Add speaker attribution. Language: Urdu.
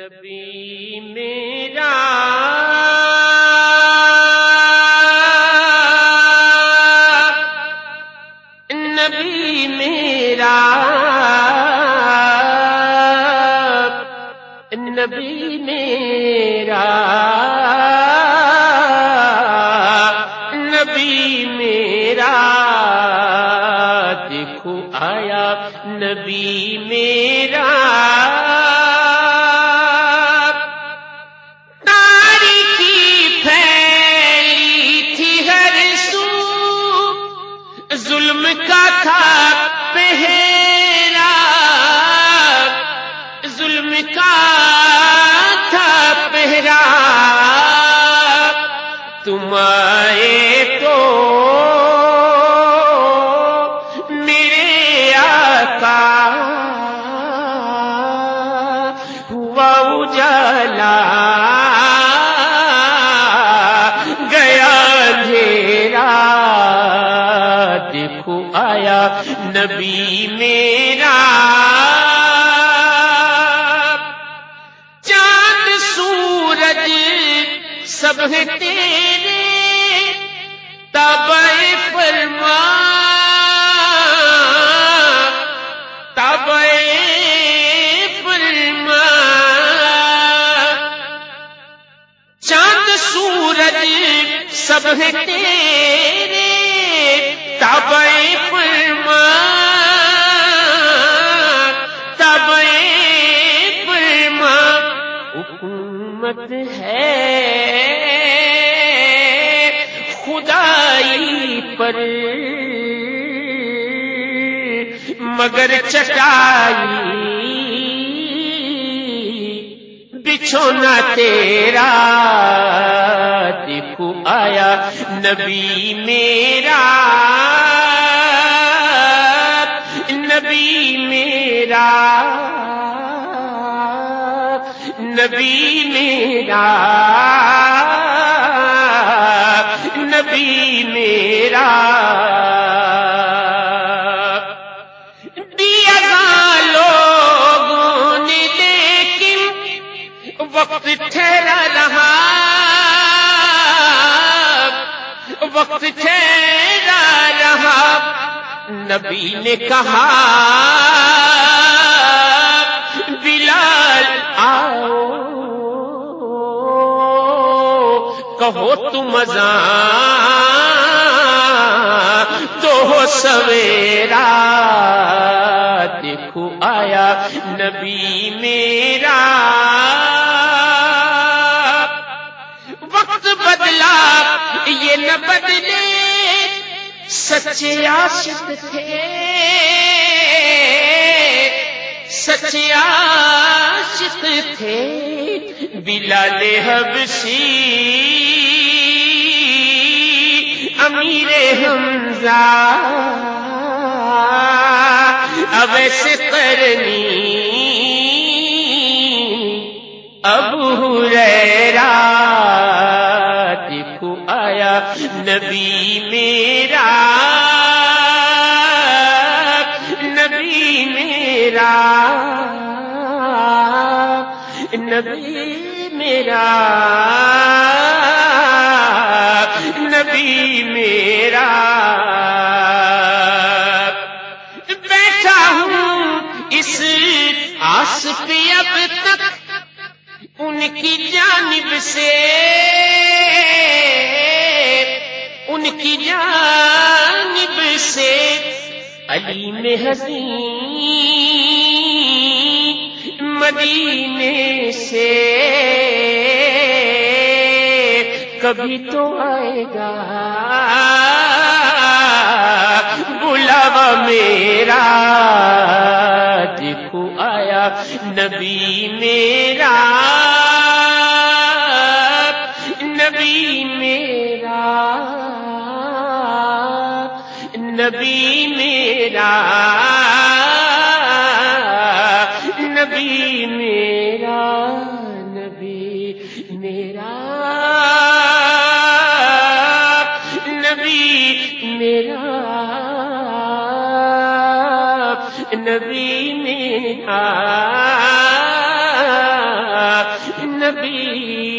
Speaker 1: نبی میرا نبی میرا نبی میرا نبی میرا دیکھو آیا نبی میرا ظلم کا تھا پہرا۔ ظلم کا تھا پہرا۔ تم آئے تو میرے آقا۔ ہوا اجالا۔ نبی میرا چاند سورج سب تیرے تب فرما تب فرما چاند سورج سب تیرے تب حکومت ہے خدائی پر مگر چٹائی بچھونا تیرا دیکھو آیا نبی میرا۔ نبی میرا۔ نبی میرا۔ نبی میرا۔ وقت ٹھہرا رہا نبی نے کہا، بلال، آؤ۔ کہو تم تو ہو سویرا دیکھو آیا نبی میرا۔ نہ بدلے سچے عاشق تھے۔ سچے عاشق تھے۔ بلال حبشی۔ امیر حمزہ۔ اب کرنی ابو ریرا نبی میرا نبی میرا نبی میرا نبی میرا۔ بیٹھا ہوں اس آس پہ اب تک، ان کی جانب سے ان کی جانب سے علی میں حسین مدینے سے کبھی تو آئے گا بلاوا میرا دیکھو آیا نبی میرا نبی میرا نبی میرا نبی میرا نبی میرا نبی میرا نبی میرا نبی